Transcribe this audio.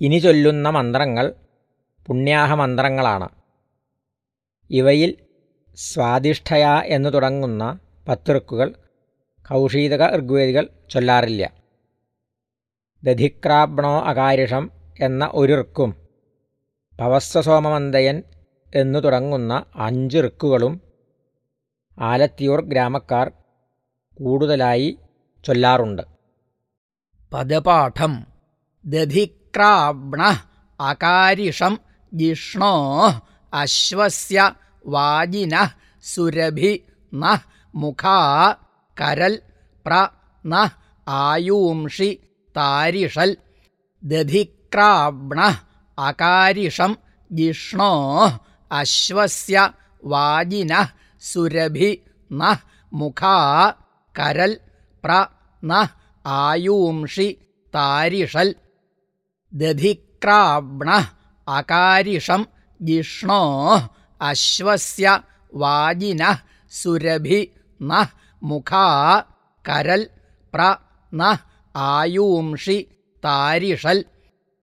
ഇനി ചൊല്ലുന്ന മന്ത്രങ്ങൾ പുണ്യാഹമന്ത്രങ്ങളാണ്. ഇവയിൽ സ്വാദിഷ്ഠയ എന്നു തുടങ്ങുന്ന പത്തുറുക്കുകൾ കൗഷീതക ഋഗ്വേദികൾ ചൊല്ലാറില്ല. ദധിക്രാബ്ണോ അകാരിഷം എന്ന ഒരു ഋക്കും പവസ്വസോമമന്തയൻ എന്നു തുടങ്ങുന്ന അഞ്ച് ഋക്കുകളും ആലത്തിയൂർ ഗ്രാമക്കാർ കൂടുതലായി ചൊല്ലാറുണ്ട്. പദപാഠം ദധിക്രാബ്ണ അകാരിഷം ജിഷ്ണോ അശ്വസ്യ വാജിന സുരഭി ന മുഖാ കരൽ പ്ര ന ആയൂംഷി താരിഷൽ ദധിക്രാബ്ണ അകാരിഷം ജിഷ്ണോ അശ്വസ്യ വാജിന സുരഭി ന മുഖാ കരൽ പ്ര ന ആയൂംഷി താരിഷൽ ദധിക്രാബ്ണ അകാരിഷം ജിഷ്ണോ അശ്വസ്യ വാജിന സുരഭി ന മുഖാ കരൽ പ്ര ന ആയൂംഷി താരിഷൽ